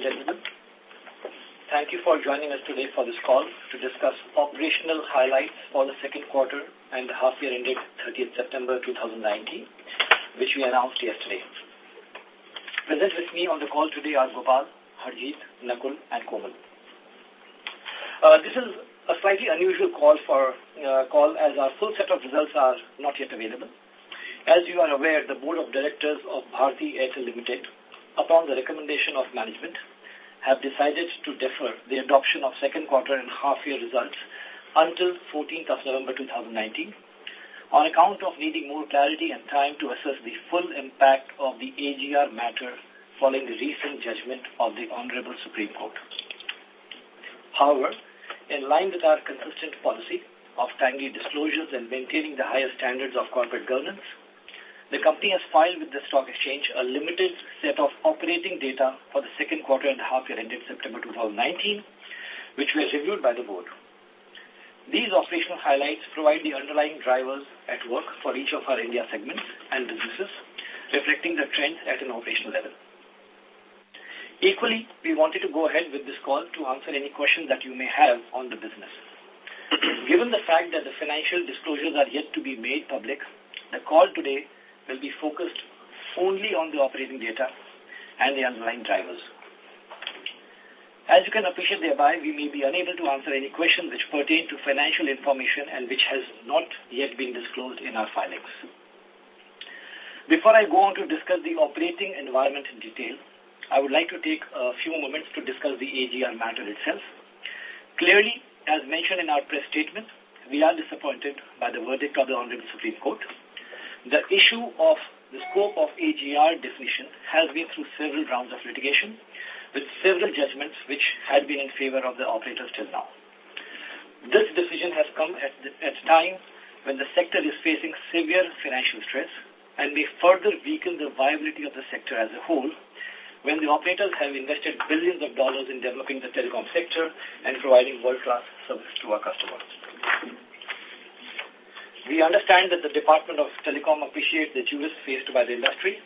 and gentlemen. Thank you for joining us today for this call to discuss operational highlights for the second quarter and the half year ended 30th September 2019, which we announced yesterday. Present with me on the call today are Gopal, Harjeet, Nakul, and Komal. Uh, this is a slightly unusual call for uh, call as our full set of results are not yet available. As you are aware, the Board of Directors of Bharti Airtel Limited, upon the recommendation of management, have decided to defer the adoption of second quarter and half-year results until 14th of November 2019 on account of needing more clarity and time to assess the full impact of the AGR matter following the recent judgment of the Honorable Supreme Court. However, in line with our consistent policy of timely disclosures and maintaining the highest standards of corporate governance, the company has filed with the stock exchange a limited set of operating data for the second quarter and half year ended September 2019, which were reviewed by the board. These operational highlights provide the underlying drivers at work for each of our India segments and businesses, reflecting the trends at an operational level. Equally, we wanted to go ahead with this call to answer any questions that you may have on the business. Given the fact that the financial disclosures are yet to be made public, the call today will be focused only on the operating data and the underlying drivers. As you can appreciate thereby, we may be unable to answer any questions which pertain to financial information and which has not yet been disclosed in our filings. Before I go on to discuss the operating environment in detail, I would like to take a few moments to discuss the AGR matter itself. Clearly, as mentioned in our press statement, we are disappointed by the verdict of the Honorable Supreme Court the issue of the scope of AGR definition has been through several rounds of litigation with several judgments which had been in favor of the operators till now. This decision has come at, at a time when the sector is facing severe financial stress and may further weaken the viability of the sector as a whole when the operators have invested billions of dollars in developing the telecom sector and providing world-class service to our customers. We understand that the Department of Telecom appreciates the dues faced by the industry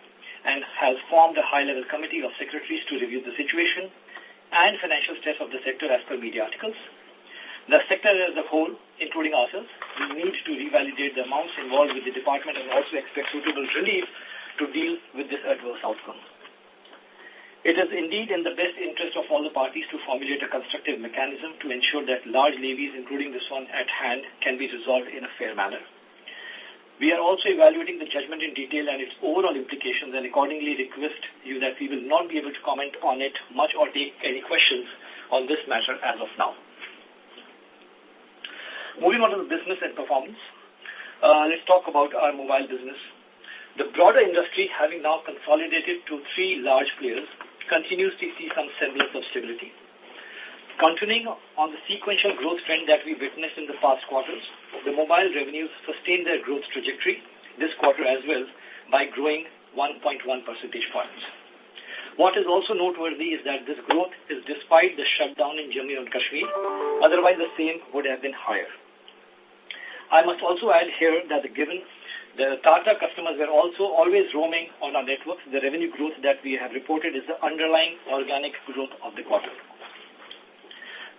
and has formed a high-level committee of secretaries to review the situation and financial stress of the sector as per media articles. The sector as a whole, including ourselves, will need to revalidate the amounts involved with the department and also expect suitable relief to deal with this adverse outcome. It is indeed in the best interest of all the parties to formulate a constructive mechanism to ensure that large levies, including this one at hand, can be resolved in a fair manner. We are also evaluating the judgment in detail and its overall implications and accordingly request you that we will not be able to comment on it much or take any questions on this matter as of now. Moving on to the business and performance, uh, let's talk about our mobile business. The broader industry, having now consolidated to three large players, continues to see some semblance of stability. Continuing on the sequential growth trend that we witnessed in the past quarters, the mobile revenues sustained their growth trajectory this quarter as well by growing 1.1 percentage points. What is also noteworthy is that this growth is despite the shutdown in Jammu and Kashmir, otherwise the same would have been higher. I must also add here that given the Tata customers were also always roaming on our networks. The revenue growth that we have reported is the underlying organic growth of the quarter.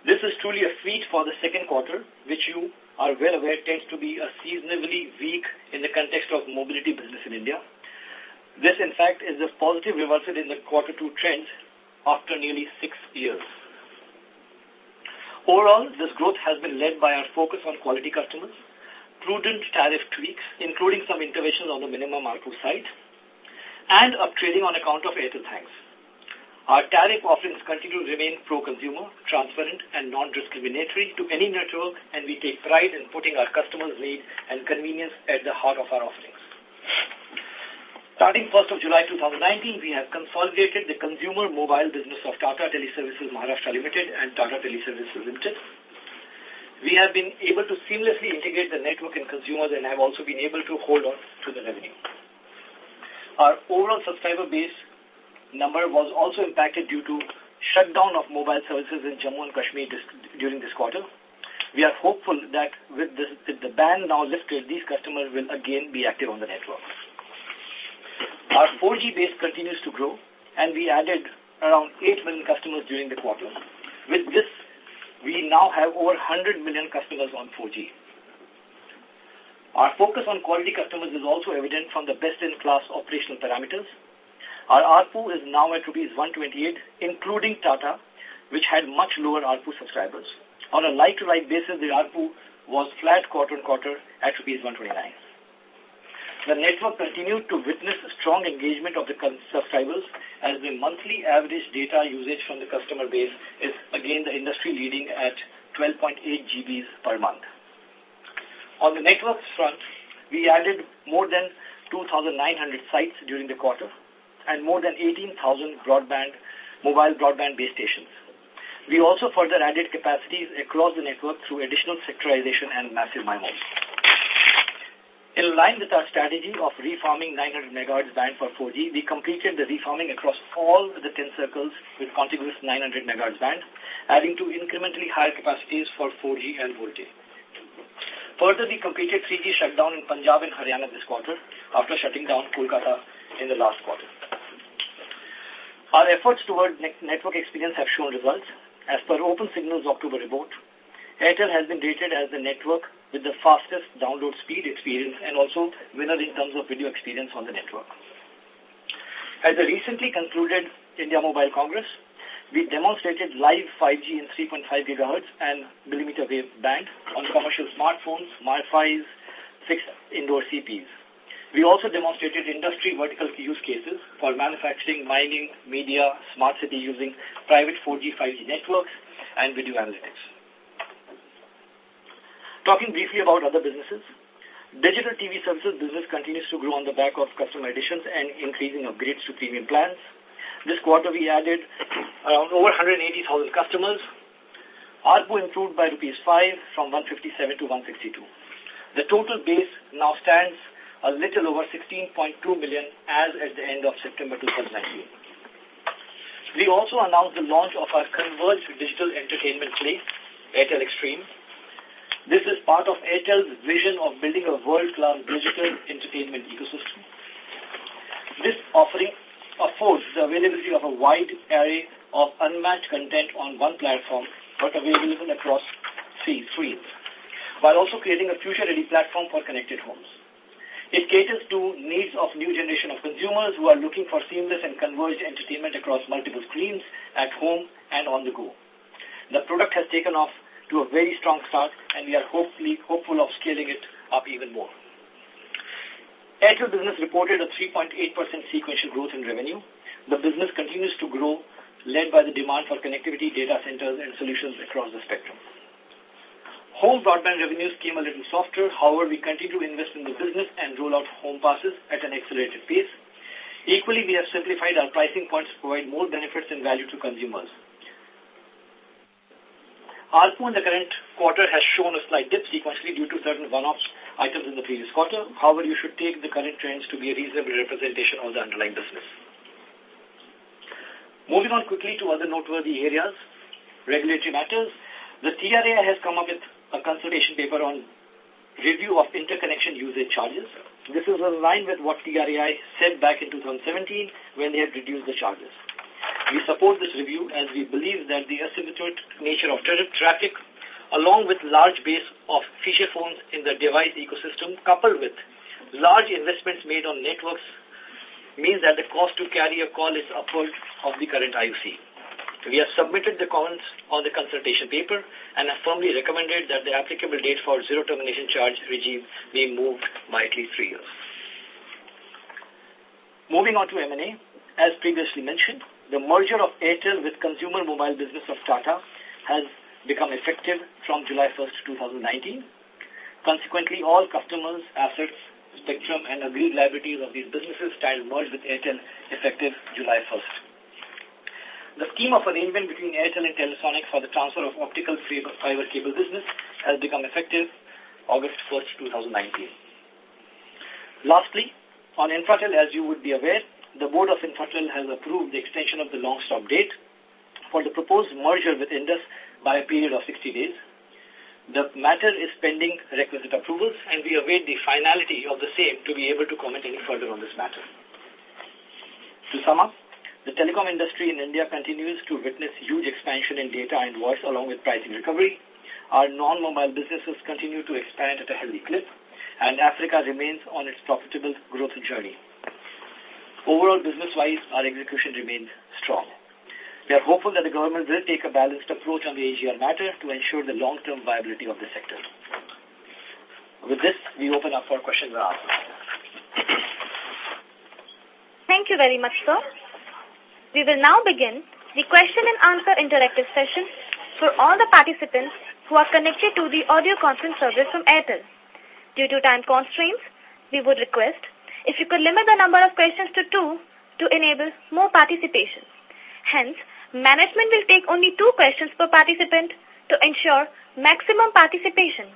This is truly a feat for the second quarter, which you are well aware tends to be a seasonally weak in the context of mobility business in India. This, in fact, is a positive reversal in the quarter two trends after nearly six years. Overall, this growth has been led by our focus on quality customers, prudent tariff tweaks, including some interventions on the minimum ARPU side, and uptrading on account of Airtel Thanks. Our tariff offerings continue to remain pro-consumer, transparent, and non-discriminatory to any network, and we take pride in putting our customers' need and convenience at the heart of our offerings. Starting 1st of July 2019, we have consolidated the consumer mobile business of Tata Teleservices Maharashtra Limited and Tata Teleservices Limited we have been able to seamlessly integrate the network and consumers and have also been able to hold on to the revenue. Our overall subscriber base number was also impacted due to shutdown of mobile services in Jammu and Kashmir during this quarter. We are hopeful that with, this, with the ban now lifted, these customers will again be active on the network. Our 4G base continues to grow, and we added around 8 million customers during the quarter. With this, we now have over 100 million customers on 4G. Our focus on quality customers is also evident from the best-in-class operational parameters. Our ARPU is now at rupees 128, including Tata, which had much lower ARPU subscribers. On a like-to-like -like basis, the ARPU was flat quarter-on-quarter at rupees 129. The network continued to witness strong engagement of the subscribers as the monthly average data usage from the customer base is again the industry leading at 12.8 GBs per month. On the networks front, we added more than 2,900 sites during the quarter and more than 18,000 broadband, mobile broadband base stations. We also further added capacities across the network through additional sectorization and massive MIMOs. In line with our strategy of refarming 900 MHz band for 4G, we completed the refarming across all the 10 circles with contiguous 900 MHz band, adding to incrementally higher capacities for 4G and VoLTE. Further, we completed 3G shutdown in Punjab and Haryana this quarter after shutting down Kolkata in the last quarter. Our efforts toward ne network experience have shown results. As per Opensignal's October report, Airtel has been rated as the network with the fastest download speed experience and also winner in terms of video experience on the network. At the recently concluded India Mobile Congress, we demonstrated live 5G in 3.5 gigahertz and millimeter wave band on commercial smartphones, MiFi's, fixed indoor CPs. We also demonstrated industry vertical use cases for manufacturing, mining, media, smart city using private 4G, 5G networks and video analytics. Talking briefly about other businesses, digital TV services business continues to grow on the back of customer additions and increasing upgrades to premium plans. This quarter, we added around over 180,000 customers. ARPU improved by rupees 5 from 157 to 162. The total base now stands a little over 16.2 million as at the end of September 2019. We also announced the launch of our converged digital entertainment play, Airtel Xstream. This is part of Airtel's vision of building a world-class digital entertainment ecosystem. This offering affords the availability of a wide array of unmatched content on one platform, but available across three screens, while also creating a future-ready platform for connected homes. It caters to needs of new generation of consumers who are looking for seamless and converged entertainment across multiple screens, at home and on the go. The product has taken off to a very strong start, and we are hopefully hopeful of scaling it up even more. Airtel Business reported a 3.8% sequential growth in revenue. The business continues to grow, led by the demand for connectivity, data centers, and solutions across the spectrum. Home broadband revenues came a little softer. However, we continue to invest in the business and roll out home passes at an accelerated pace. Equally, we have simplified our pricing points to provide more benefits and value to consumers. ARPU in the current quarter has shown a slight dip sequentially due to certain one-off items in the previous quarter. However, you should take the current trends to be a reasonable representation of the underlying business. Moving on quickly to other noteworthy areas, regulatory matters. The TRAI has come up with a consultation paper on review of interconnection usage charges. This is in line with what TRAI said back in 2017 when they had reduced the charges. We support this review as we believe that the asymmetric nature of traffic, along with large base of feature phones in the device ecosystem, coupled with large investments made on networks, means that the cost to carry a call is upward of the current IUC. We have submitted the comments on the consultation paper and have firmly recommended that the applicable date for zero termination charge regime be moved by at least three years. Moving on to M&A, as previously mentioned, the merger of Airtel with consumer mobile business of Tata has become effective from July 1st, 2019. Consequently, all customers, assets, spectrum, and agreed liabilities of these businesses stand merged with Airtel effective July 1st. The scheme of arrangement between Airtel and Telefónica for the transfer of optical fiber cable business has become effective August 1st, 2019. Lastly, on Infratel, as you would be aware, the board of Infratel has approved the extension of the long stop date for the proposed merger with Indus by a period of 60 days. The matter is pending requisite approvals, and we await the finality of the same to be able to comment any further on this matter. To sum up, The telecom industry in India continues to witness huge expansion in data and voice along with pricing recovery. Our non-mobile businesses continue to expand at a healthy clip, and Africa remains on its profitable growth journey. Overall, business-wise, our execution remains strong. We are hopeful that the government will take a balanced approach on the AGR matter to ensure the long-term viability of the sector. With this, we open up for questions and answers. Thank you very much, sir. We will now begin the question and answer interactive session for all the participants who are connected to the audio conference service from Airtel. Due to time constraints, we would request if you could limit the number of questions to two to enable more participation. Hence, management will take only two questions per participant to ensure maximum participation.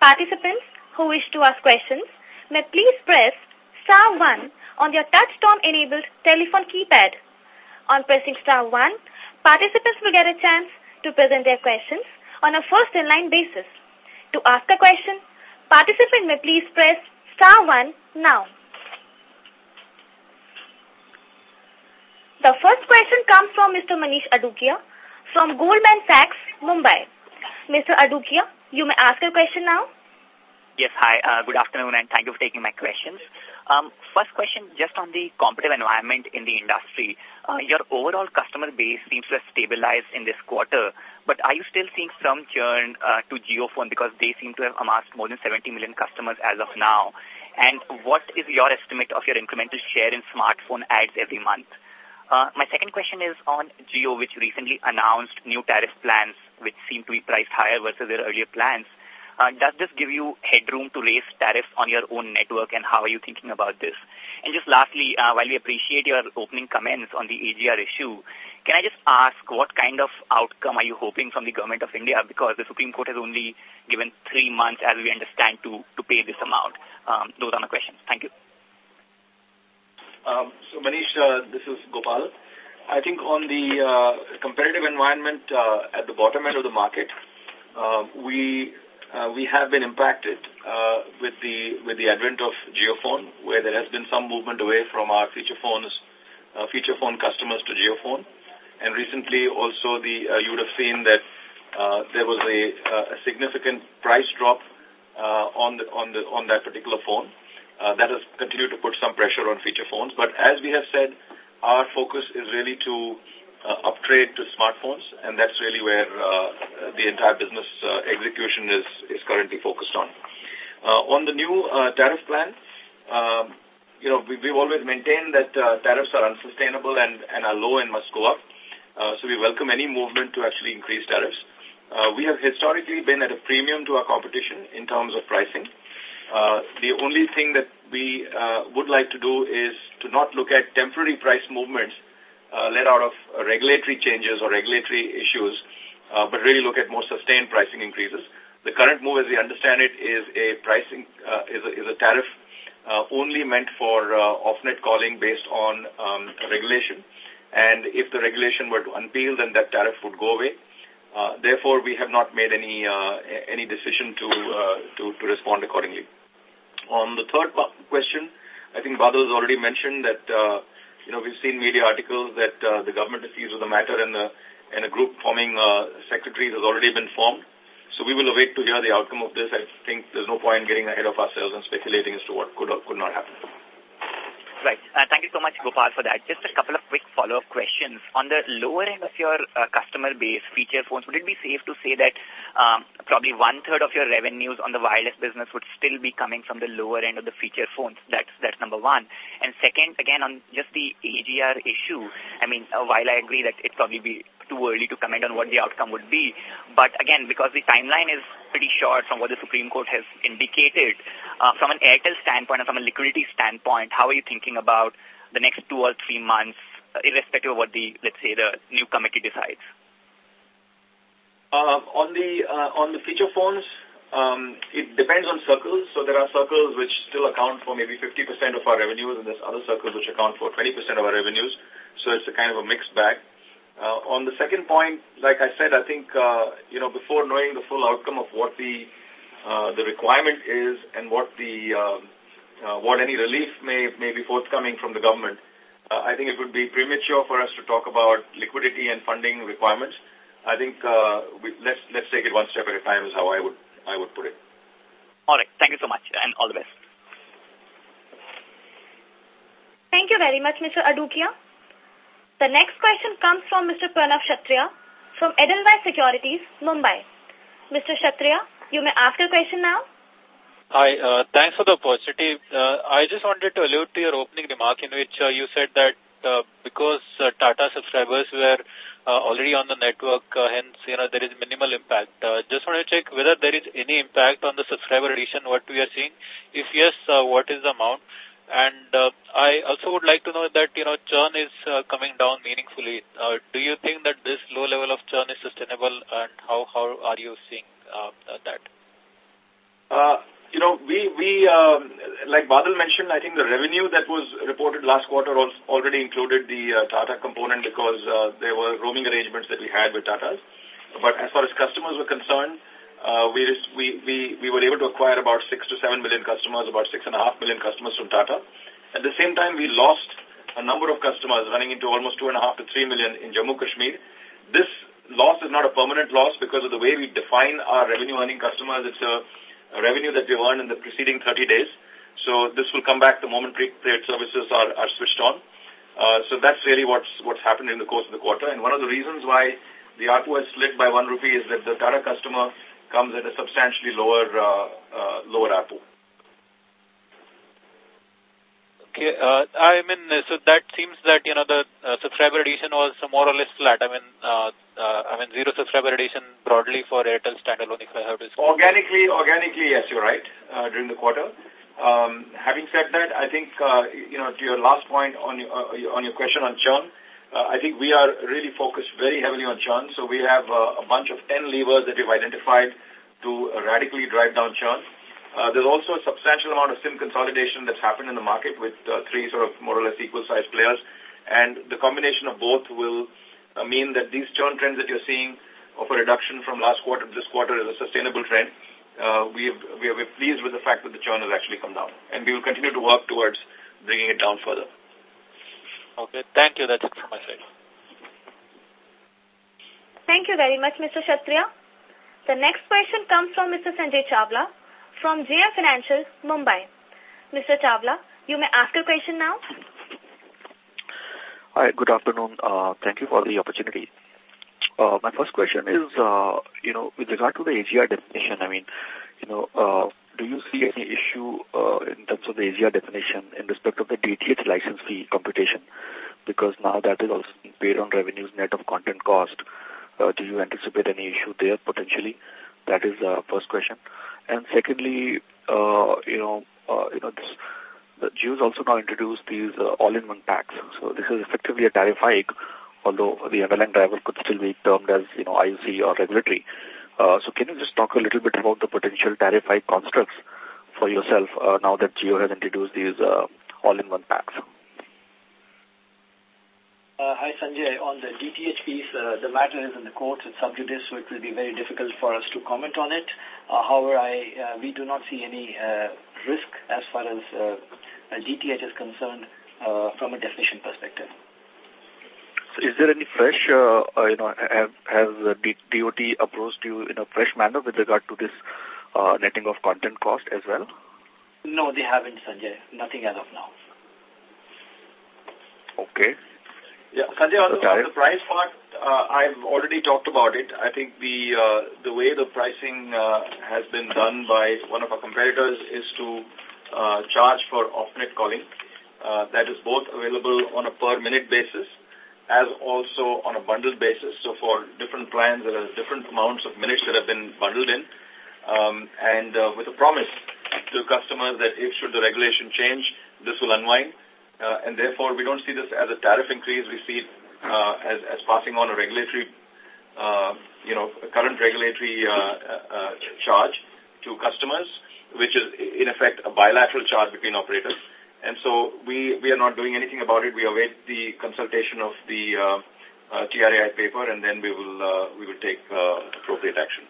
Participants who wish to ask questions may please press star 1 on their touch-tone enabled telephone keypad. On pressing star 1, participants will get a chance to present their questions on a first-in-line basis. To ask a question, participant may please press star 1 now. The first question comes from Mr. Manish Adukia from Goldman Sachs, Mumbai. Mr. Adukia, you may ask your question now. Yes, hi. Uh, good afternoon, and thank you for taking my questions. Um, first question, just on the competitive environment in the industry. Uh, your overall customer base seems to have stabilized in this quarter, but are you still seeing some churn uh, to JioPhone because they seem to have amassed more than 70 million customers as of now? And what is your estimate of your incremental share in smartphone ads every month? Uh, my second question is on Jio, which recently announced new tariff plans which seem to be priced higher versus their earlier plans. Uh, does this give you headroom to raise tariffs on your own network and how are you thinking about this? And just lastly, uh, while we appreciate your opening comments on the AGR issue, can I just ask what kind of outcome are you hoping from the Government of India because the Supreme Court has only given three months as we understand to, to pay this amount? Um, those are my questions. Thank you. Um, so Manish, uh, this is Gopal. I think on the uh, competitive environment uh, at the bottom end of the market, uh, we uh, we have been impacted uh, with the with the advent of JioPhone, where there has been some movement away from our feature phones, uh, feature phone customers to JioPhone, and recently also the uh, you would have seen that uh, there was a, uh, a significant price drop uh, on the on the on that particular phone. Uh, that has continued to put some pressure on feature phones. But as we have said, our focus is really to uh, upgrade to smartphones, and that's really where uh, the entire business uh, execution is, is currently focused on. Uh, on the new uh, tariff plan, um, you know, we, we've always maintained that uh, tariffs are unsustainable and, and are low and must go up. Uh, so we welcome any movement to actually increase tariffs. Uh, we have historically been at a premium to our competition in terms of pricing. Uh, the only thing that we uh, would like to do is to not look at temporary price movements uh, out of regulatory changes or regulatory issues, uh, but really look at more sustained pricing increases. The current move, as we understand it, is a pricing uh, is, a, is a tariff uh, only meant for uh, off-net calling based on um, regulation. And if the regulation were to unpeel, then that tariff would go away. Uh, therefore, we have not made any uh, any decision to, uh, to to respond accordingly. On the third question, I think Badal has already mentioned that uh, you know, we've seen media articles that uh, the government is seized with the matter and, the, and a group forming uh, secretaries has already been formed. So we will await to hear the outcome of this. I think there's no point getting ahead of ourselves and speculating as to what could or could not happen. Right. Uh, thank you so much, Gopal, for that. Just a couple of quick follow-up questions. On the lower end of your uh, customer base, feature phones, would it be safe to say that um, probably one-third of your revenues on the wireless business would still be coming from the lower end of the feature phones? That's, that's number one. And second, again, on just the AGR issue, I mean, uh, while I agree that it probably be too early to comment on what the outcome would be, but again, because the timeline is pretty short from what the Supreme Court has indicated. Uh, from an Airtel standpoint and from a liquidity standpoint, how are you thinking about the next two or three months, uh, irrespective of what the, let's say, the new committee decides? Uh, on the uh, on the feature phones, um, it depends on circles. So there are circles which still account for maybe 50% of our revenues, and there's other circles which account for 20% of our revenues. So it's a kind of a mixed bag. Uh, on the second point, like I said, I think, uh, you know, before knowing the full outcome of what the, uh, the requirement is and what the, uh, uh, what any relief may, may be forthcoming from the government, uh, I think it would be premature for us to talk about liquidity and funding requirements. I think uh, we, let's let's take it one step at a time is how I would I would put it. All right. Thank you so much, and all the best. Thank you very much, Mr. Adukia. The next question comes from Mr. Pranav Kshatriya from Edelweiss Securities, Mumbai. Mr. Kshatriya, you may ask a question now. Hi, uh, thanks for the opportunity. Uh, I just wanted to allude to your opening remark in which uh, you said that uh, because uh, Tata subscribers were uh, already on the network, uh, hence, you know, there is minimal impact. Uh, just want to check whether there is any impact on the subscriber addition, what we are seeing. If yes, uh, what is the amount? And uh, I also would like to know that, you know, churn is uh, coming down meaningfully. Uh, do you think that this low level of churn is sustainable and how, how are you seeing uh, that? Uh, you know, we, we um, like Badal mentioned, I think the revenue that was reported last quarter already included the uh, Tata component because uh, there were roaming arrangements that we had with Tatas. But as far as customers were concerned, uh, we, we, we, we were able to acquire about 6 to 7 million customers, about 6.5 million customers from Tata. At the same time, we lost a number of customers running into almost 2.5 to 3 million in Jammu Kashmir. This loss is not a permanent loss because of the way we define our revenue earning customers. It's a, a revenue that we earned in the preceding 30 days. So this will come back the moment prepaid services are, are switched on. Uh, so that's really what's, what's happened in the course of the quarter. And one of the reasons why the ARPU has slid by one rupee is that the Tata customer comes at a substantially lower uh, uh, lower ARPU. Okay, uh, I mean, so that seems that, you know, the uh, subscriber addition was more or less flat. I mean, uh, uh, I mean, zero subscriber addition broadly for Airtel standalone, if I have to Organically, organically, yes, you're right, uh, during the quarter. Um, having said that, I think, uh, you know, to your last point on your, uh, on your question on churn, uh, I think we are really focused very heavily on churn. So we have uh, a bunch of 10 levers that we've identified to radically drive down churn. Uh, there's also a substantial amount of SIM consolidation that's happened in the market with uh, three sort of more or less equal-sized players. And the combination of both will uh, mean that these churn trends that you're seeing of a reduction from last quarter to this quarter is a sustainable trend. Uh, we, have, we are pleased with the fact that the churn has actually come down. And we will continue to work towards bringing it down further. Okay, thank you. That's it from my side. Thank you very much, Mr. Kshatriya. The next question comes from Mr. Sanjay Chawla from JM Financial, Mumbai. Mr. Chawla, you may ask your question now. Hi, good afternoon. Uh, thank you for the opportunity. Uh, my first question is, uh, you know, with regard to the AGR definition, I mean, you know, uh, do you see any issue uh, in terms of the AGR definition in respect of the DTH license fee computation? Because now that is also paid on revenues net of content cost. Uh, do you anticipate any issue there potentially? That is the uh, first question. And secondly, uh, you know, uh, you know, this, the Jio's also now introduced these all-in-one packs. So this is effectively a tariff hike, although the underlying driver could still be termed as, you know, IUC or regulatory. Uh, so can you just talk a little bit about the potential tariff hike constructs for yourself uh, now that Jio has introduced these uh, all-in-one packs? Uh, hi, Sanjay. On the DTH piece, uh, the matter is in the courts. It's sub judice, so it will be very difficult for us to comment on it. Uh, however, I, uh, we do not see any uh, risk as far as uh, DTH is concerned uh, from a definition perspective. So is there any fresh, uh, uh, you know, have, has the DOT approached you in a fresh manner with regard to this uh, netting of content cost as well? No, they haven't, Sanjay. Nothing as of now. Okay. Yeah, Sanjay, on the, on the price part, uh, I've already talked about it. I think the uh, the way the pricing uh, has been done by one of our competitors is to uh, charge for off-net calling. Uh, that is both available on a per-minute basis as also on a bundled basis. So for different plans, there are different amounts of minutes that have been bundled in. Um, and uh, with a promise to customers that if should the regulation change, this will unwind. Uh, and therefore, we don't see this as a tariff increase. We see it uh, as, as passing on a regulatory, uh, you know, current regulatory uh, uh, charge to customers, which is in effect a bilateral charge between operators. And so we, we are not doing anything about it. We await the consultation of the uh, uh, TRAI paper, and then we will, uh, we will take uh, appropriate action.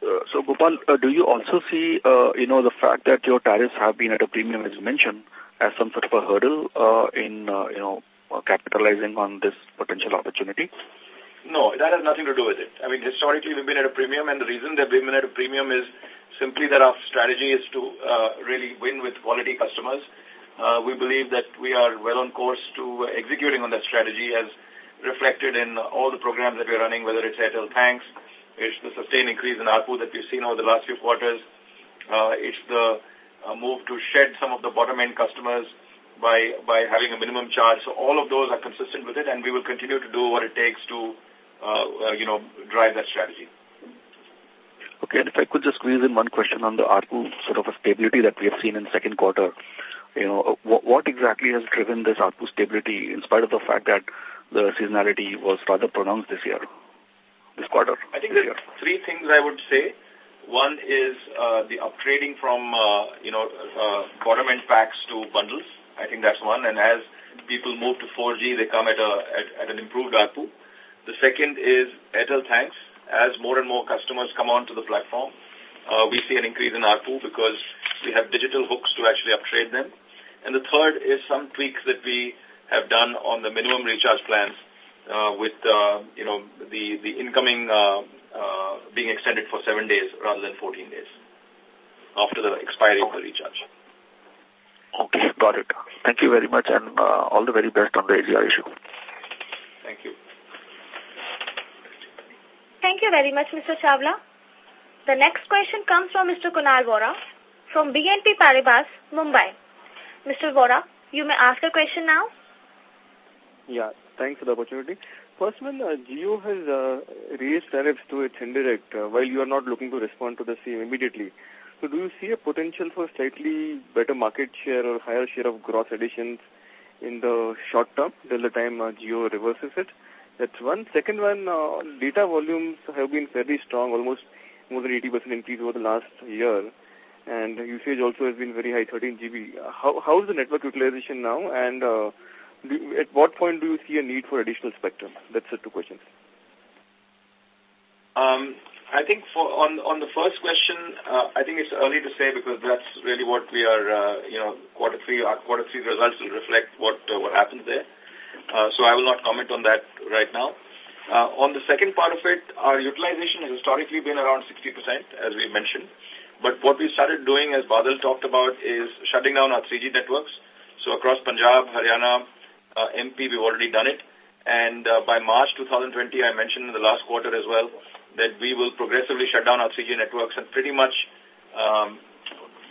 Uh, so, Gopal, uh, do you also see, uh, you know, the fact that your tariffs have been at a premium, as you mentioned, as some sort of a hurdle uh, in, uh, you know, uh, capitalizing on this potential opportunity? No, that has nothing to do with it. I mean, historically we've been at a premium, and the reason that we've been at a premium is simply that our strategy is to uh, really win with quality customers. Uh, we believe that we are well on course to executing on that strategy as reflected in all the programs that we're running, whether it's Airtel Thanks, it's the sustained increase in ARPU that we've seen over the last few quarters, uh, it's the uh, move to shed some of the bottom-end customers by, by having a minimum charge. So all of those are consistent with it, and we will continue to do what it takes to, uh, uh, you know, drive that strategy. Okay, and if I could just squeeze in one question on the ARPU sort of a stability that we have seen in second quarter. You know, what, what exactly has driven this ARPU stability in spite of the fact that the seasonality was rather pronounced this year, this quarter? I think there are three things I would say. One is uh, the upgrading from, uh, you know, uh, bottom-end packs to bundles. I think that's one. And as people move to 4G, they come at, a, at, at an improved ARPU. The second is Airtel Thanks. As more and more customers come onto the platform, uh, we see an increase in ARPU because we have digital hooks to actually upgrade them. And the third is some tweaks that we have done on the minimum recharge plans uh, with, uh, you know, the, the incoming uh, uh, being extended for seven days rather than 14 days after the expiry of the recharge. Okay, got it. Thank you very much and uh, all the very best on the AGR issue. Thank you. Thank you very much, Mr. Chawla. The next question comes from Mr. Kunal Vora from BNP Paribas, Mumbai. Mr. Vora, you may ask a question now. Yeah, thanks for the opportunity. First one, uh, Jio has uh, raised tariffs to its indirect uh, while you are not looking to respond to the same immediately. So do you see a potential for slightly better market share or higher share of gross additions in the short term till the time uh, Jio reverses it? That's one. Second one, uh, data volumes have been fairly strong, almost more than 80% increase over the last year. And usage also has been very high, 13 GB. How, how is the network utilization now? And uh, at what point do you see a need for additional spectrum? That's the two questions. Um, I think for on on the first question, uh, I think it's early to say because that's really what we are, uh, you know, quarter three, our quarter three results will reflect what uh, what happens there. Uh, so I will not comment on that right now. Uh, on the second part of it, our utilization has historically been around 60%, as we mentioned. But what we started doing, as Badal talked about, is shutting down our 3G networks. So across Punjab, Haryana, uh, MP, we've already done it. And uh, by March 2020, I mentioned in the last quarter as well, that we will progressively shut down our 3G networks and pretty much um,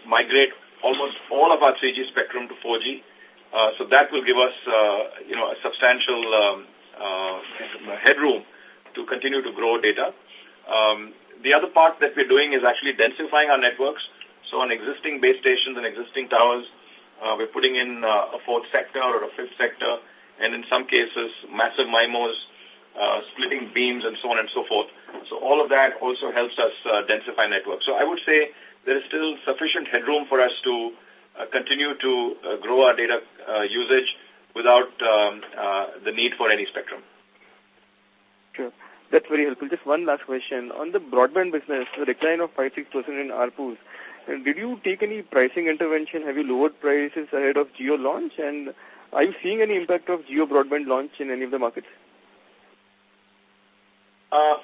migrate almost all of our 3G spectrum to 4G. Uh, so that will give us, uh, you know, a substantial um, uh, headroom to continue to grow data. Um, the other part that we're doing is actually densifying our networks. So on existing base stations and existing towers, uh, we're putting in uh, a fourth sector or a fifth sector, and in some cases, massive MIMOs, uh, splitting beams, and so on and so forth. So all of that also helps us uh, densify networks. So I would say there is still sufficient headroom for us to uh, continue to uh, grow our data uh, usage without um, uh, the need for any spectrum. Sure. That's very helpful. Just one last question. On the broadband business, the decline of 5-6% in ARPUs, did you take any pricing intervention? Have you lowered prices ahead of Jio launch? And are you seeing any impact of Jio broadband launch in any of the markets? Uh,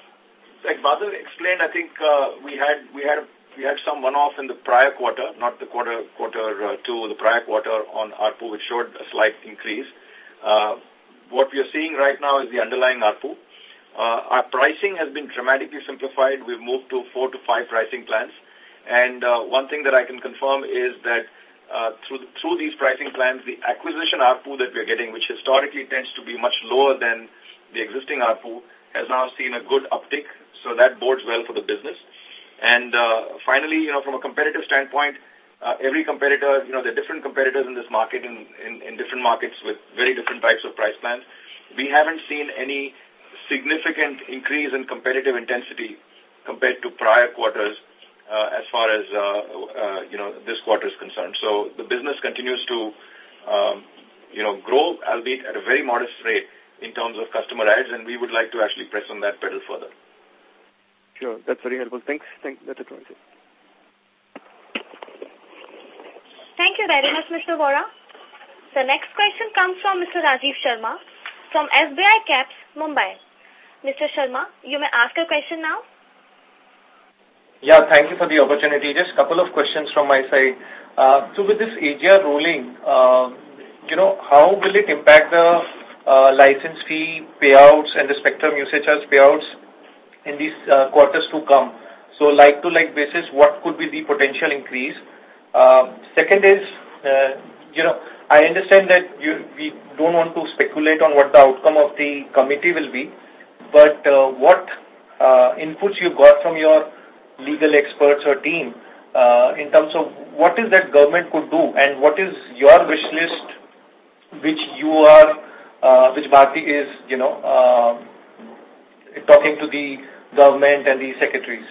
like Badal explained, I think uh, we had we had we had some one-off in the prior quarter, not the quarter quarter uh, two, the prior quarter on ARPU, which showed a slight increase. Uh, what we are seeing right now is the underlying ARPU. Uh, our pricing has been dramatically simplified. We've moved to four to five pricing plans. And uh, one thing that I can confirm is that uh, through, through these pricing plans, the acquisition ARPU that we're getting, which historically tends to be much lower than the existing ARPU, has now seen a good uptick. So that bodes well for the business. And uh, finally, you know, from a competitive standpoint, uh, every competitor, you know, there are different competitors in this market in, in, in different markets with very different types of price plans. We haven't seen any significant increase in competitive intensity compared to prior quarters uh, as far as, uh, uh, you know, this quarter is concerned. So the business continues to, um, you know, grow, albeit at a very modest rate in terms of customer ads, and we would like to actually press on that pedal further. Sure, that's very helpful. Thanks. Thank, that's it. Thank you very much, Mr. Vora. The next question comes from Mr. Rajiv Sharma from SBI Caps, Mumbai. Mr. Sharma, you may ask a question now. Yeah, thank you for the opportunity. Just a couple of questions from my side. Uh, so with this AGR ruling, uh, you know, how will it impact the uh, license fee payouts and the spectrum usage as payouts in these uh, quarters to come? So like to like basis, what could be the potential increase? Uh, second is, uh, you know, I understand that you, we don't want to speculate on what the outcome of the committee will be, but uh, what uh, inputs you got from your legal experts or team uh, in terms of what is that government could do and what is your wish list which you are, uh, which Bharti is, you know, uh, talking to the government and the secretaries?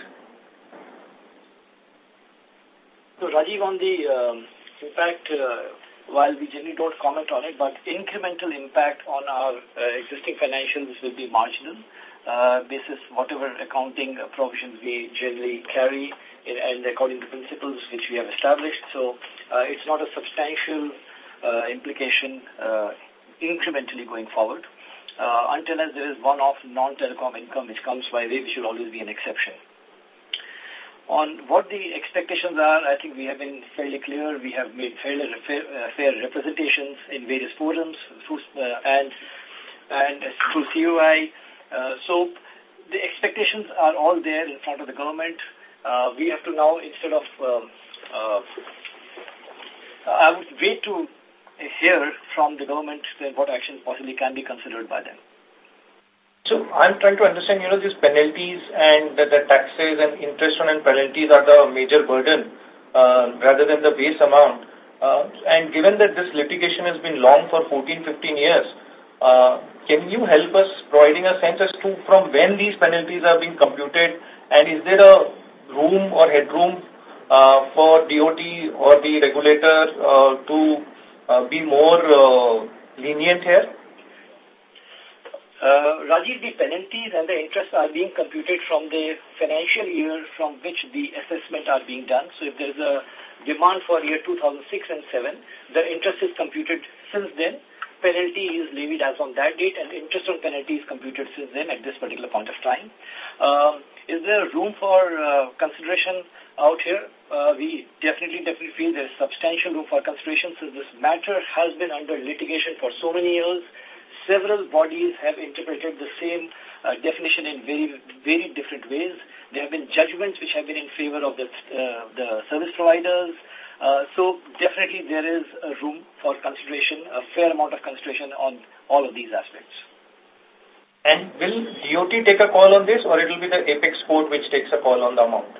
So, Rajiv, on the um, impact, uh, while we generally don't comment on it, but incremental impact on our uh, existing financials will be marginal. Uh, basis whatever accounting provisions we generally carry in, and according to principles which we have established. So uh, it's not a substantial uh, implication uh, incrementally going forward. Uh, until as there is one-off non-telecom income which comes by way, which will always be an exception. On what the expectations are, I think we have been fairly clear. We have made fairly fair, uh, fair representations in various forums through, uh, and and through COI. Uh, so the expectations are all there in front of the government. Uh, we have to now, instead of, um, uh, I would wait to hear from the government what actions possibly can be considered by them. So I'm trying to understand, you know, these penalties and the, the taxes and interest on and penalties are the major burden uh, rather than the base amount. Uh, and given that this litigation has been long for 14, 15 years, uh, can you help us providing a sense as to from when these penalties are being computed and is there a room or headroom uh, for DOT or the regulator uh, to uh, be more uh, lenient here? Uh, Rajiv, the penalties and the interest are being computed from the financial year from which the assessment are being done. So if there's a demand for year 2006 and 7, the interest is computed since then. Penalty is levied as on that date and interest on penalty is computed since then at this particular point of time. Uh, is there room for uh, consideration out here? Uh, we definitely, definitely feel there's substantial room for consideration since this matter has been under litigation for so many years several bodies have interpreted the same uh, definition in very, very different ways. There have been judgments which have been in favor of the, uh, the service providers. Uh, so definitely there is a room for consideration, a fair amount of consideration on all of these aspects. And will DOT take a call on this or it will be the Apex Court which takes a call on the amount?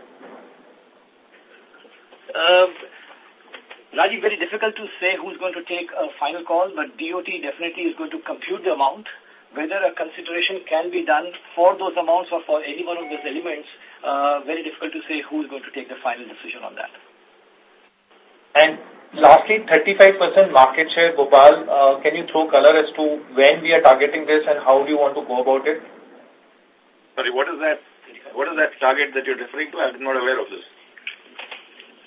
Rajiv, very difficult to say who's going to take a final call, but DOT definitely is going to compute the amount. Whether a consideration can be done for those amounts or for any one of those elements, uh, very difficult to say who is going to take the final decision on that. And lastly, 35% market share, Gopal, uh, can you throw color as to when we are targeting this and how do you want to go about it? Sorry, what is that? What is that target that you're referring to? I'm not aware of this.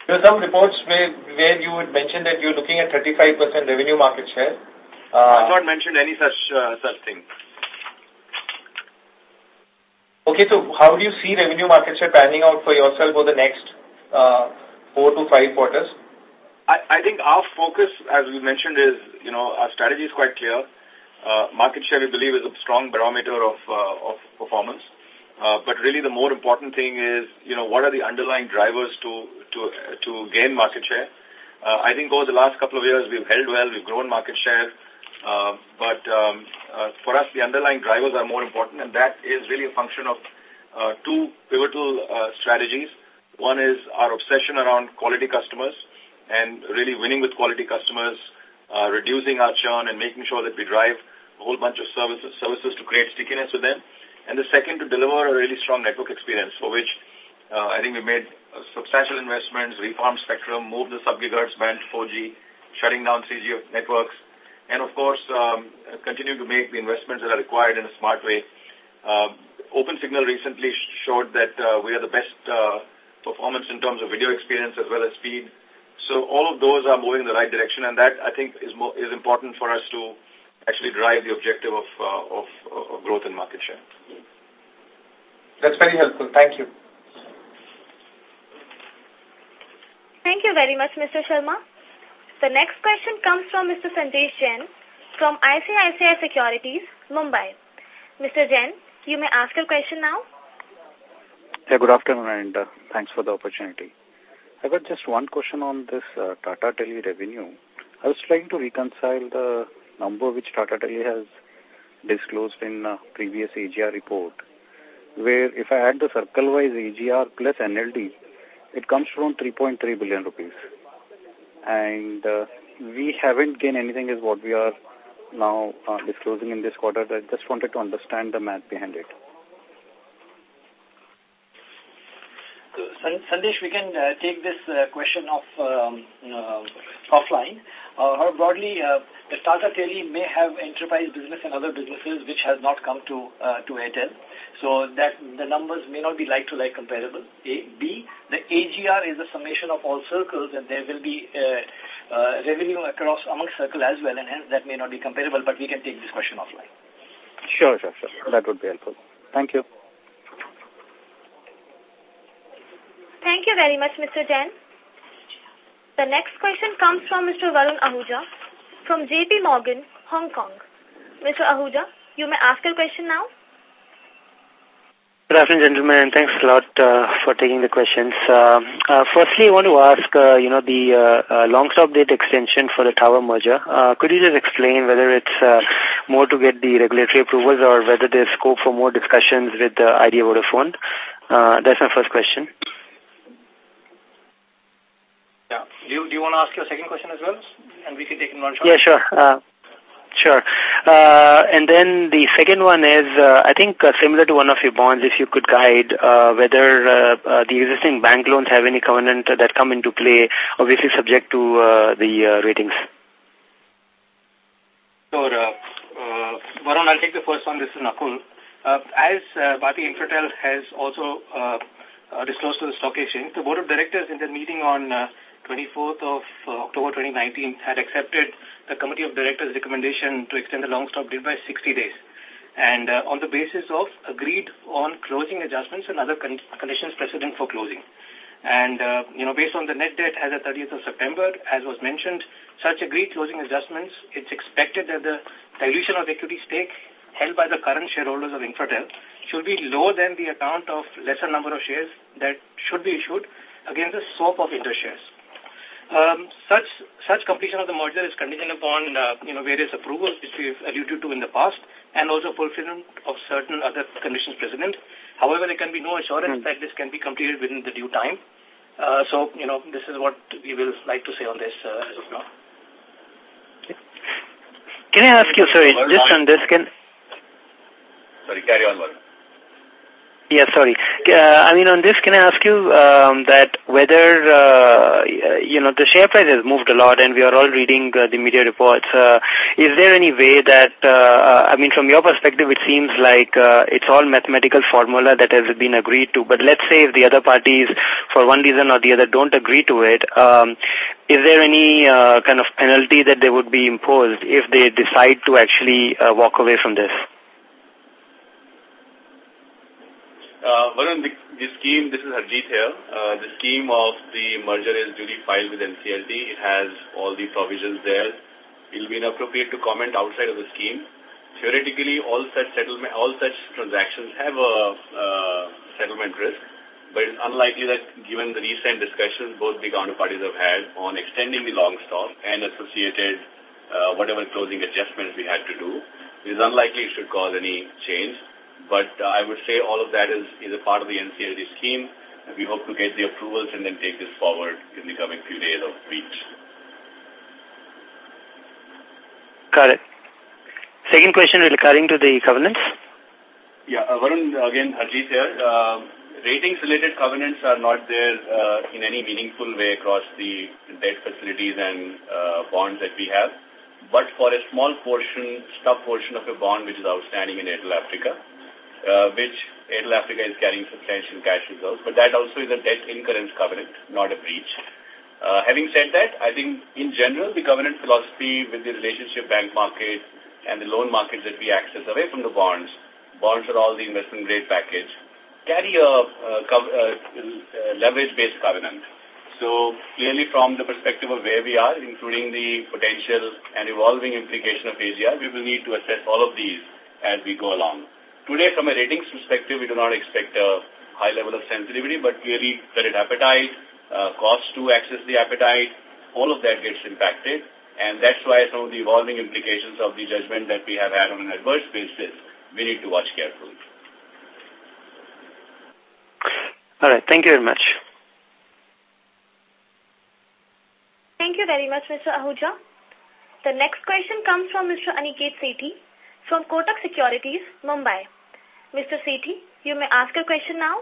There are some reports where, where you would mention that you're looking at 35% revenue market share. Uh, I've not mentioned any such uh, such thing. Okay, so how do you see revenue market share panning out for yourself over the next uh, four to five quarters? I, I think our focus, as we mentioned, is, you know, our strategy is quite clear. Uh, market share, we believe, is a strong barometer of, uh, of performance. Uh, but really the more important thing is, you know, what are the underlying drivers to, to, to gain market share? Uh, I think over the last couple of years we've held well, we've grown market share, uh, but um, uh, for us the underlying drivers are more important and that is really a function of uh, two pivotal uh, strategies. One is our obsession around quality customers and really winning with quality customers, uh, reducing our churn and making sure that we drive a whole bunch of services, services to create stickiness with them. And the second, to deliver a really strong network experience for which uh, I think we made substantial investments, refarmed spectrum, moved the sub-gigahertz band to 4G, shutting down 3G networks, and of course, um, continue to make the investments that are required in a smart way. Uh, OpenSignal recently showed that uh, we are the best uh, performance in terms of video experience as well as speed So all of those are moving in the right direction, and that, I think, is, is important for us to actually drive the objective of, uh, of, of growth in market share. That's very helpful. Thank you. Thank you very much, Mr. Sharma. The next question comes from Mr. Sanjesh Jain from ICICI Securities, Mumbai. Mr. Jain, you may ask your question now. Yeah, good afternoon and uh, thanks for the opportunity. I got just one question on this uh, Tata Tele revenue. I was trying to reconcile the number which Tata Tele has disclosed in uh, previous AGR report, where if I add the circle-wise AGR plus NLD, it comes around 3.3 billion rupees. And uh, we haven't gained anything is what we are now uh, disclosing in this quarter. I just wanted to understand the math behind it. Sandesh, we can uh, take this uh, question off um, uh, offline. Uh, broadly, uh, the Tata Tele may have enterprise business and other businesses which has not come to uh, to Airtel. So that the numbers may not be like to like comparable. A, B, the AGR is a summation of all circles, and there will be revenue across among circle as well, and hence that may not be comparable. But we can take this question offline. Sure, sure, sure. That would be helpful. Thank you. Thank you very much, Mr. Jain. The next question comes from Mr. Varun Ahuja from JP Morgan, Hong Kong. Mr. Ahuja, you may ask your question now. Good afternoon, gentlemen, and thanks a lot uh, for taking the questions. Uh, uh, firstly, I want to ask, uh, you know, the uh, uh, long stop date extension for the tower merger. Uh, could you just explain whether it's uh, more to get the regulatory approvals or whether there's scope for more discussions with the Idea Vodafone? Uh, that's my first question. Yeah. Do you, do you want to ask your second question as well? And we can take it one shot. Yeah, sure. Uh, Sure. Uh, and then the second one is, uh, I think uh, similar to one of your bonds, if you could guide uh, whether uh, uh, the existing bank loans have any covenant that come into play, obviously subject to uh, the uh, ratings. So, uh, uh, Varun, I'll take the first one. This is Nakul. Uh, as uh, Bharti Infratel has also uh, uh, disclosed to the stock exchange, the board of directors in the meeting on uh, 24th of uh, October 2019 had accepted the committee of directors recommendation to extend the long stop date by 60 days and uh, on the basis of agreed on closing adjustments and other con conditions precedent for closing. And, uh, you know, based on the net debt as of 30th of September, as was mentioned, such agreed closing adjustments, it's expected that the dilution of equity stake held by the current shareholders of Infratel should be lower than the account of lesser number of shares that should be issued against the swap of Indus shares. Um, such such completion of the merger is contingent upon uh, you know various approvals which we've alluded to in the past, and also fulfillment of certain other conditions precedent. However, there can be no assurance mm. that this can be completed within the due time. Uh, so you know this is what we will like to say on this uh, as of now. Can I ask you, sorry, just on this, can... Sorry, carry on, Varun. Yeah, sorry. Uh, I mean, on this, can I ask you um, that whether, uh, you know, the share price has moved a lot and we are all reading uh, the media reports. Uh, is there any way that, uh, uh, I mean, from your perspective, it seems like uh, it's all mathematical formula that has been agreed to. But let's say if the other parties, for one reason or the other, don't agree to it, um, is there any uh, kind of penalty that they would be imposed if they decide to actually uh, walk away from this? Uh, Varun, the, the scheme, this is Harjeet here. Uh, the scheme of the merger is duly filed with NCLT. It has all the provisions there. It will be inappropriate to comment outside of the scheme. Theoretically, all such settlement, all such transactions have a uh, settlement risk, but it's unlikely that given the recent discussions both the counterparties have had on extending the long stop and associated uh, whatever closing adjustments we had to do, it is unlikely it should cause any change. But uh, I would say all of that is, is a part of the NCLT scheme. And we hope to get the approvals and then take this forward in the coming few days or weeks. Got it. Second question regarding to the covenants. Yeah, uh, Varun, again, Harjeet here. Uh, ratings-related covenants are not there uh, in any meaningful way across the debt facilities and uh, bonds that we have. But for a small portion, stub portion of a bond which is outstanding in Airtel Africa, uh, which Airtel Africa is carrying substantial cash reserves, but that also is a debt incurrence covenant, not a breach. Uh, having said that, I think in general, the governance philosophy with the relationship bank market and the loan markets that we access away from the bonds, bonds are all the investment grade package, carry a, a, a leverage-based covenant. So clearly from the perspective of where we are, including the potential and evolving implication of AGR, we will need to assess all of these as we go along. Today, from a ratings perspective, we do not expect a high level of sensitivity, but clearly credit appetite, uh, cost to access the appetite, all of that gets impacted. And that's why some of the evolving implications of the judgment that we have had on an adverse basis, we need to watch carefully. All right. Thank you very much. Thank you very much, Mr. Ahuja. The next question comes from Mr. Aniket Sethi from Kotak Securities, Mumbai. Mr. Sethi, you may ask a question now.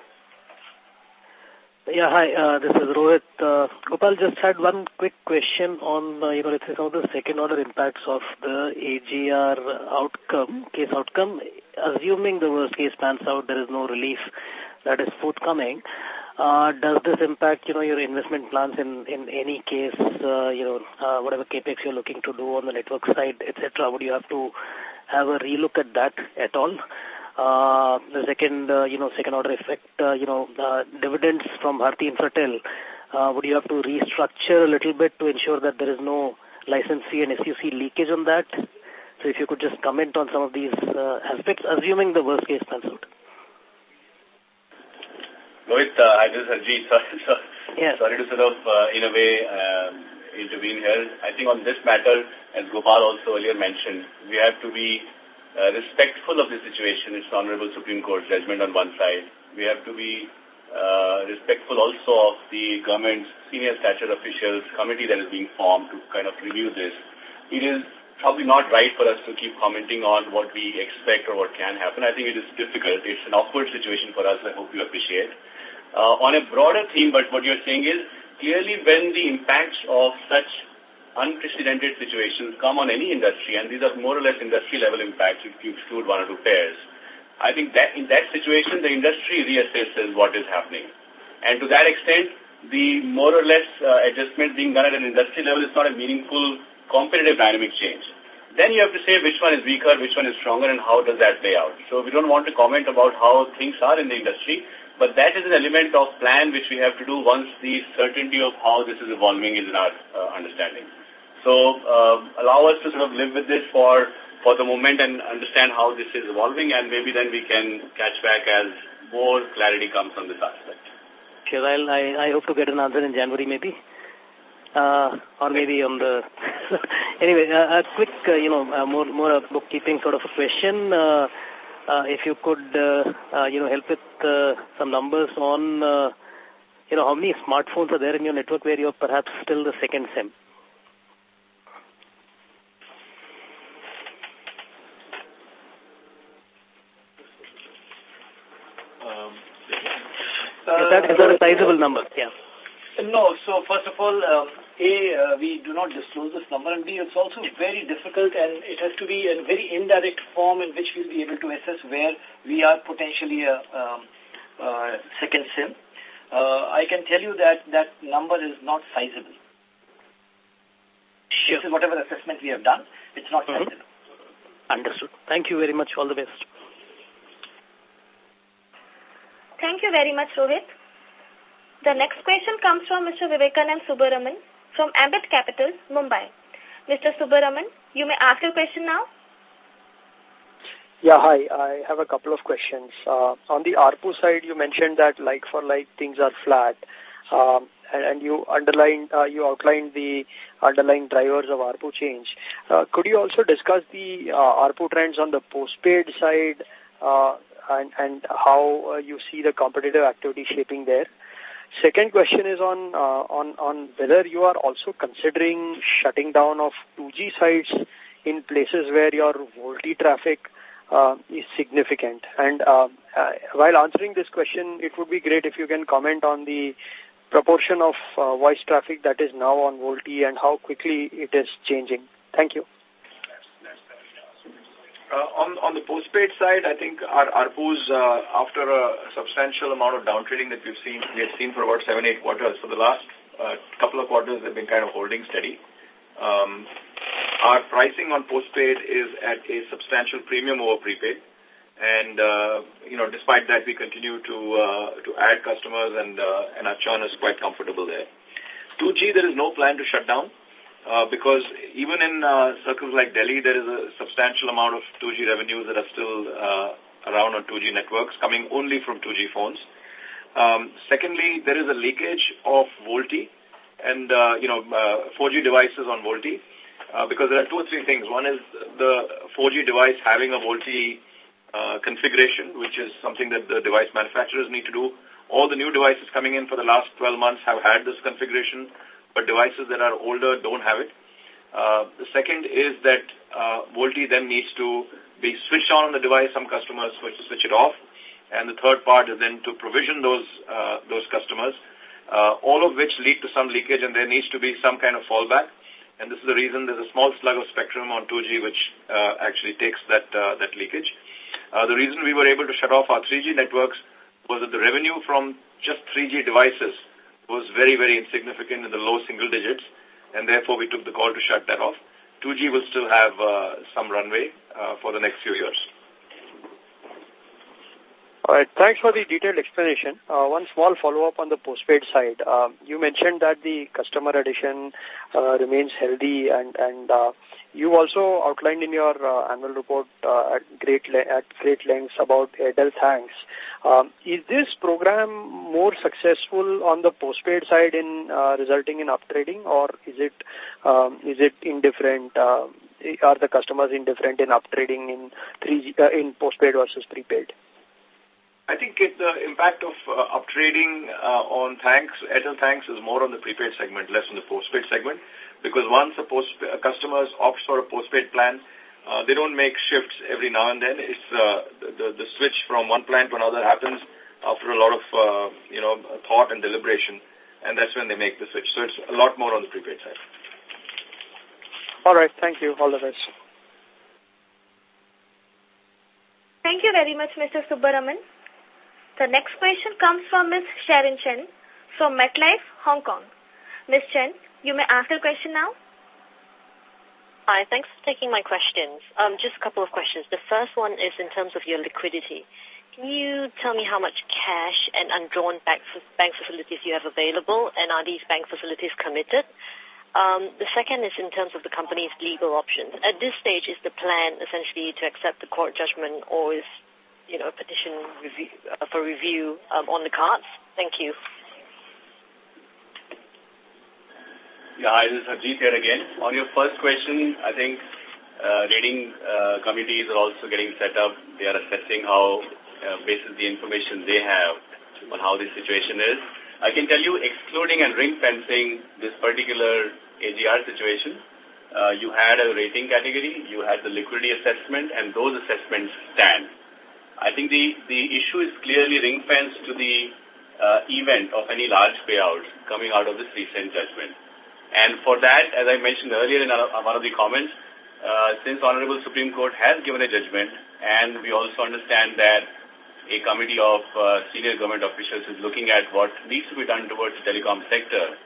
Yeah, hi, uh, this is Rohit. Uh, Gopal just had one quick question on, uh, you know, let's say some of the second order impacts of the AGR outcome, case outcome. Assuming the worst case pans out, there is no relief that is forthcoming. Uh, does this impact, you know, your investment plans in, in any case, uh, you know, uh, whatever capex you're looking to do on the network side, etc.? Would you have to have a relook at that at all? Uh, the second, uh, you know, second order effect, uh, you know, uh, dividends from Bharti Infratel, uh, would you have to restructure a little bit to ensure that there is no license fee and SUC leakage on that? So if you could just comment on some of these uh, aspects, assuming the worst case pans out. Rohit, uh, hi, this is Harjeet. Sorry, sorry, yes. sorry to sort of, uh, in a way, um, intervene here. I think on this matter, as Gopal also earlier mentioned, we have to be uh, respectful of the situation. It's Honorable Supreme Court judgment on one side. We have to be uh, respectful also of the government's senior stature officials committee that is being formed to kind of review this. It is probably not right for us to keep commenting on what we expect or what can happen. I think it is difficult. It's an awkward situation for us. I hope you appreciate. Uh, on a broader theme, but what you're saying is clearly when the impacts of such unprecedented situations come on any industry, and these are more or less industry-level impacts if you exclude one or two pairs. I think that in that situation, the industry reassesses what is happening. And to that extent, the more or less uh, adjustment being done at an industry level is not a meaningful competitive dynamic change. Then you have to say which one is weaker, which one is stronger, and how does that play out. So we don't want to comment about how things are in the industry, but that is an element of plan which we have to do once the certainty of how this is evolving is in our uh, understanding. So uh, allow us to sort of live with this for, for the moment and understand how this is evolving and maybe then we can catch back as more clarity comes on this aspect. Sure, I'll, I, I hope to get an answer in January maybe. Uh, or maybe on the... anyway, uh, a quick, uh, you know, uh, more, more a bookkeeping sort of a question. Uh, uh, if you could, uh, uh, you know, help with uh, some numbers on, uh, you know, how many smartphones are there in your network where you're perhaps still the second SIM? Is that, is a sizable number? Yeah. No. So first of all, um, A, uh, we do not disclose this number, and B, it's also very difficult, and it has to be a very indirect form in which we'll be able to assess where we are potentially a um, uh, second SIM. Uh, I can tell you that that number is not sizable. Sure. This is whatever assessment we have done. It's not mm -hmm. sizable. Understood. Thank you very much. All the best. Thank you very much, Rohit. The next question comes from Mr. Vivekanand Subbaraman from Ambit Capital, Mumbai. Mr. Subbaraman, you may ask your question now. Yeah, hi. I have a couple of questions. Uh, on the ARPU side, you mentioned that like for like things are flat. Um, and, and you underlined, uh, you outlined the underlying drivers of ARPU change. Uh, could you also discuss the uh, ARPU trends on the postpaid side uh, and, and how uh, you see the competitive activity shaping there? Second question is on, uh, on, on whether you are also considering shutting down of 2G sites in places where your VoLTE traffic uh, is significant. And uh, uh, while answering this question, it would be great if you can comment on the proportion of uh, voice traffic that is now on VoLTE and how quickly it is changing. Thank you. Uh, on, on the postpaid side, I think our ARPUs, uh, after a substantial amount of downtrading that we've seen, we have seen for about seven, eight quarters, for the last a couple of quarters they've been kind of holding steady. Um, our pricing on postpaid is at a substantial premium over prepaid. And, uh, you know, despite that, we continue to, uh, to add customers and, uh, and our churn is quite comfortable there. 2G, there is no plan to shut down. Uh, because even in uh, circles like Delhi, there is a substantial amount of 2G revenues that are still uh, around on 2G networks coming only from 2G phones. Um, secondly, there is a leakage of VoLTE and, uh, you know, uh, 4G devices on VoLTE uh, because there are two or three things. One is the 4G device having a VoLTE uh, configuration, which is something that the device manufacturers need to do. All the new devices coming in for the last 12 months have had this configuration but devices that are older don't have it. Uh, the second is that uh, VoLTE then needs to be switched on on the device. Some customers switch, switch it off. And the third part is then to provision those, uh, those customers, uh, all of which lead to some leakage and there needs to be some kind of fallback. And this is the reason there's a small slug of spectrum on 2G which uh, actually takes that, uh, that leakage. Uh, the reason we were able to shut off our 3G networks was that the revenue from just 3G devices was very, very insignificant in the low single digits, and therefore we took the call to shut that off. 2G will still have uh, some runway uh, for the next few years. All right. Thanks for the detailed explanation. Uh, one small follow-up on the postpaid side. Uh, you mentioned that the customer addition uh, remains healthy, and and uh, you also outlined in your uh, annual report uh, at great at great lengths about Airtel Thanks. Um, is this program more successful on the postpaid side in uh, resulting in uptrading, or is it um, is it indifferent? Uh, are the customers indifferent in uptrading in three uh, in postpaid versus prepaid? I think it, the impact of uh, uptrading uh, on thanks, Airtel thanks is more on the prepaid segment, less on the postpaid segment. Because once a, post, a customer opts for a postpaid plan, uh, they don't make shifts every now and then. It's uh, the, the switch from one plan to another happens after a lot of uh, you know thought and deliberation, and that's when they make the switch. So it's a lot more on the prepaid side. All right. Thank you. All the best. Thank you very much, Mr. Subbaraman. The next question comes from Ms. Sharon Chen from MetLife, Hong Kong. Ms. Chen, you may ask your question now. Hi, thanks for taking my questions. Um, just a couple of questions. The first one is in terms of your liquidity. Can you tell me how much cash and undrawn bank, bank facilities you have available, and are these bank facilities committed? Um, the second is in terms of the company's legal options. At this stage, is the plan essentially to accept the court judgment, or is you know, a petition review, uh, for review um, on the cards? Thank you. Yeah, hi, this is Harjeet here again. On your first question, I think uh, rating uh, committees are also getting set up. They are assessing how, uh, based on the information they have on how the situation is. I can tell you, excluding and ring fencing this particular AGR situation, uh, you had a rating category, you had the liquidity assessment, and those assessments stand. I think the, the issue is clearly ring-fenced to the uh, event of any large payouts coming out of this recent judgment. And for that, as I mentioned earlier in one of the comments, uh, since Honorable Supreme Court has given a judgment, and we also understand that a committee of uh, senior government officials is looking at what needs to be done towards the telecom sector,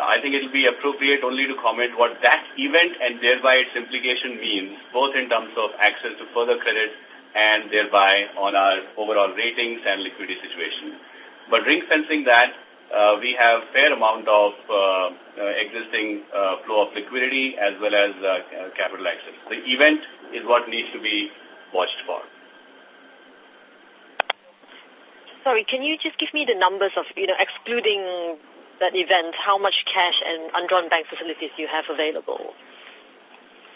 I think it will be appropriate only to comment what that event and thereby its implication means, both in terms of access to further credit and thereby on our overall ratings and liquidity situation. But ring fencing that, uh, we have fair amount of uh, uh, existing uh, flow of liquidity as well as uh, capital access. The event is what needs to be watched for. Sorry, can you just give me the numbers of, you know, excluding that event, how much cash and undrawn bank facilities you have available?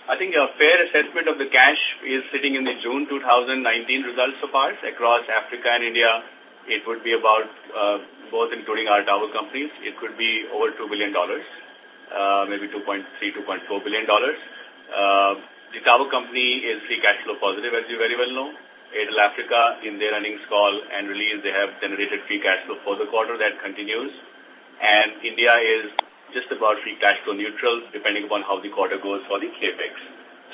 I think a fair assessment of the cash is sitting in the June 2019 results so far across Africa and India. It would be about, uh, both including our tower companies, it could be over $2 billion, uh, maybe $2.3, $2.4 billion. Uh, the tower company is free cash flow positive, as you very well know. Airtel Africa, in their earnings call and release, they have generated free cash flow for the quarter that continues. And India is just about free cash flow neutral, depending upon how the quarter goes for the CAPEX.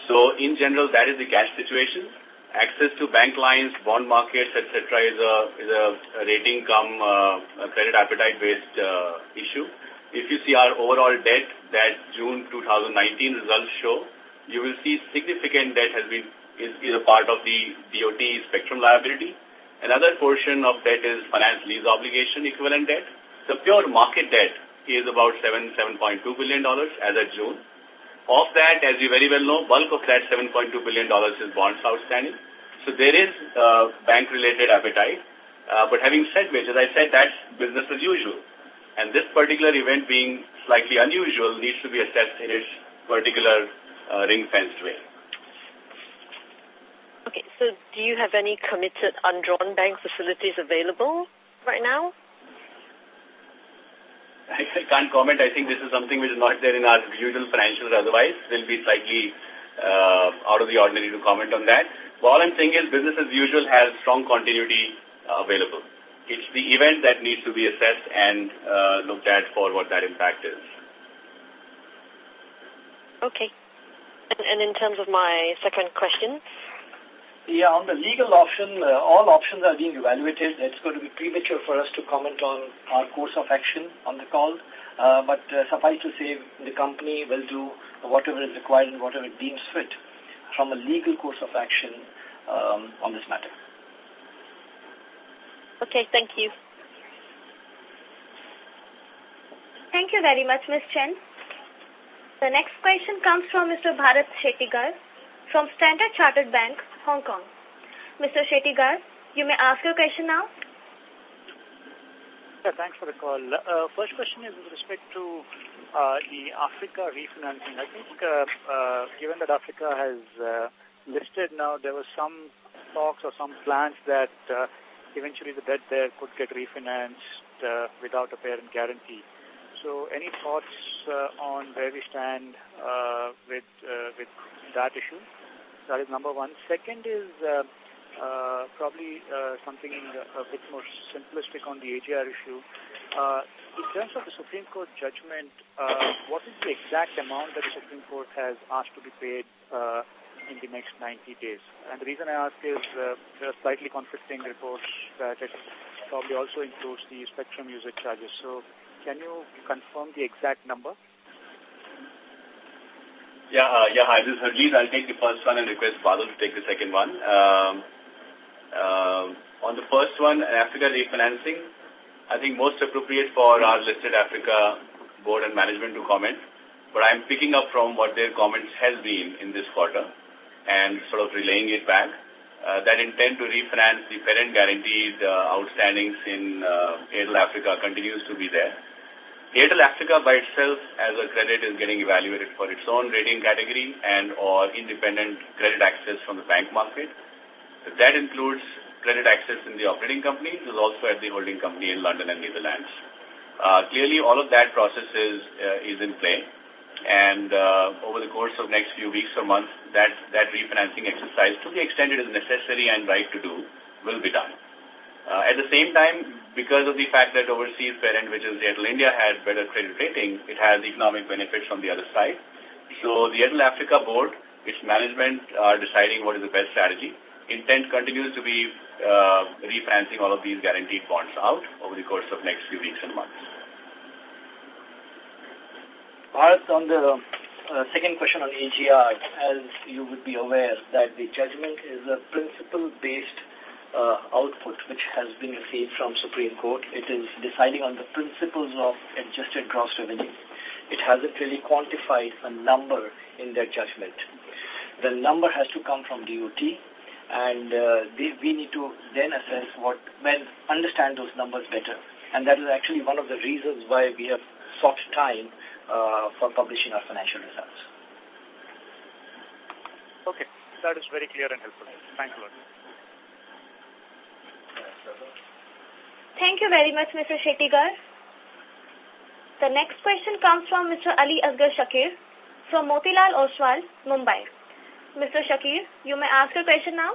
So in general, that is the cash situation. Access to bank lines, bond markets, etc., is a is a, rating come uh, credit appetite based uh, issue. if you see our overall debt that June 2019 results show, you will see significant debt has been is, is a part of the DOT spectrum liability. Another portion of debt is finance lease obligation equivalent debt. The pure market debt is about seven $7.2 billion as of June. Of that, as you very well know, bulk of that $7.2 billion is bonds outstanding. So there is uh, bank-related appetite. Uh, but having said which, as I said, that's business as usual. And this particular event being slightly unusual needs to be assessed in its particular uh, ring-fenced way. Okay, so do you have any committed undrawn bank facilities available right now? I, can't comment. I think this is something which is not there in our usual financials otherwise. Will be slightly uh, out of the ordinary to comment on that. But all I'm saying is business as usual has strong continuity available. It's the event that needs to be assessed and uh, looked at for what that impact is. Okay. And, and in terms of my second question? Yeah, on the legal option, uh, all options are being evaluated. It's going to be premature for us to comment on our course of action on the call. Uh, but uh, suffice to say, the company will do whatever is required and whatever it deems fit from a legal course of action um, on this matter. Okay, thank you. Thank you very much, Ms. Chen. The next question comes from Mr. Bharat Shettigar from Standard Chartered Bank, Hong Kong. Mr. Shettigar, you may ask your question now. Yeah, thanks for the call. Uh, first question is with respect to uh, the Africa refinancing. I think uh, uh, given that Africa has uh, listed now, there was some talks or some plans that uh, eventually the debt there could get refinanced without a parent guarantee. So any thoughts on where we stand with, with that issue? That is number one. Second is uh, uh, probably uh, something a bit more simplistic on the AGR issue. Uh, in terms of the Supreme Court judgment, uh, what is the exact amount that the Supreme Court has asked to be paid uh, in the next 90 days. And the reason I ask is uh, there are slightly conflicting reports that it probably also includes the spectrum usage charges. So can you confirm the exact number? Yeah, uh, yeah, hi, this is Harjeet. I'll take the first one and request Badal to take the second one. Um, uh, on the first one, Africa refinancing, I think most appropriate for our listed Africa board and management to comment. But I'm picking up from what their comments has been in this quarter and sort of relaying it back. Uh, that intent to refinance the parent guaranteed uh, outstandings in uh, Airtel Africa continues to be there. Airtel Africa by itself as a credit is getting evaluated for its own rating category and or independent credit access from the bank market. That includes credit access in the operating company, is also at the holding company in London and Netherlands. Uh, clearly, all of that process is, uh, is in play and uh, over the course of next few weeks or months, that, that refinancing exercise, to the extent it is necessary and right to do, will be done. Uh, at the same time, because of the fact that overseas parent, which is Airtel India, has better credit rating, it has economic benefits from the other side. So the Airtel Africa board, its management are deciding what is the best strategy. Intent continues to be uh, refinancing all of these guaranteed bonds out over the course of next few weeks and months. Bharat, on the uh, second question on AGR, as you would be aware that the judgment is a principle-based uh, output which has been received from Supreme Court. It is deciding on the principles of adjusted gross revenue. It hasn't really quantified a number in their judgment. The number has to come from DOT and uh, they, we need to then assess what, well, understand those numbers better. And that is actually one of the reasons why we have sought time uh, for publishing our financial results. Okay, that is very clear and helpful. Thank you. Thank you very much, Mr. Shettigar. The next question comes from Mr. Ali Asgar Shakir from Motilal Oswal, Mumbai. Mr. Shakir, you may ask your question now.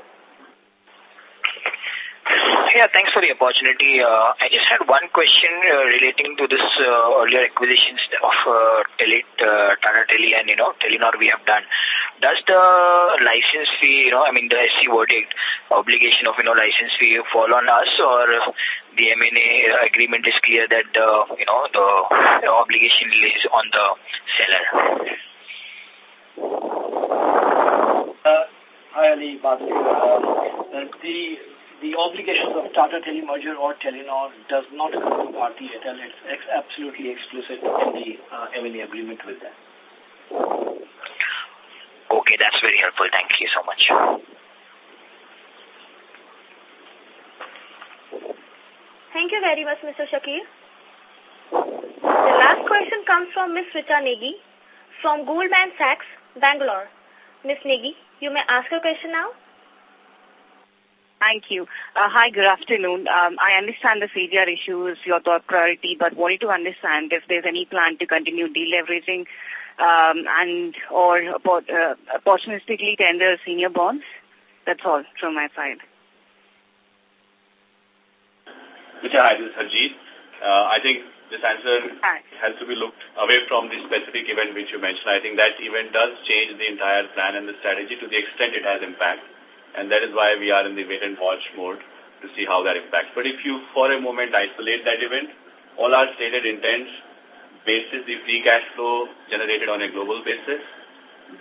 Yeah, thanks for the opportunity. Uh, I just had one question uh, relating to this uh, earlier acquisitions of uh, Tele, uh, Tata Tele and, you know, Telenor we have done. Does the license fee, you know, I mean the SC verdict obligation of, you know, license fee fall on us or the M&A agreement is clear that, you know, the, obligation is on the seller? Uh, hi Ali, the the obligations of Tata Tele merger or Telenor does not come to Bharti Airtel. It's ex absolutely explicit in the uh, M&A agreement with them. Okay, that's very helpful. Thank you so much. Thank you very much, Mr. Shakir. The last question comes from Ms. Richa Negi from Goldman Sachs, Bangalore. Ms. Negi, you may ask your question now. Thank you. Uh, hi, good afternoon. Um, I understand the CDR issue is your top priority, but wanted to understand if there's any plan to continue deleveraging um, and or uh, opportunistically tender senior bonds. That's all from my side. Richa, hi, this is Harjeet. Uh, I think this answer hi. has to be looked away from the specific event which you mentioned. I think that event does change the entire plan and the strategy to the extent it has impact and that is why we are in the wait and watch mode to see how that impacts. But if you, for a moment, isolate that event, all our stated intents, basis the free cash flow generated on a global basis,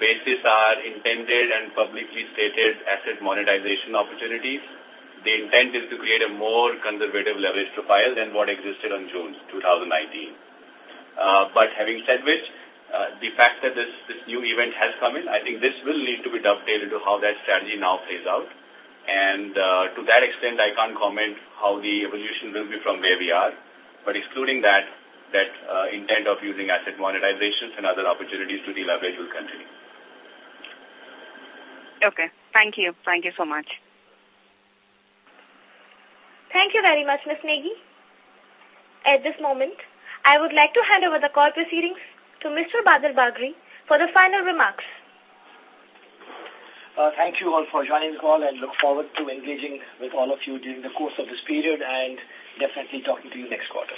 basis our intended and publicly stated asset monetization opportunities, the intent is to create a more conservative leverage profile than what existed on June 2019. Uh, but having said which, uh, the fact that this, this new event has come in, I think this will need to be dovetailed into how that strategy now plays out. And uh, to that extent, I can't comment how the evolution will be from where we are. But excluding that, that uh, intent of using asset monetizations and other opportunities to deleverage will continue. Okay. Thank you. Thank you so much. Thank you very much, Ms. Negi. At this moment, I would like to hand over the call proceedings to Mr. Badal Bagri for the final remarks. Uh, thank you all for joining the call and look forward to engaging with all of you during the course of this period and definitely talking to you next quarter.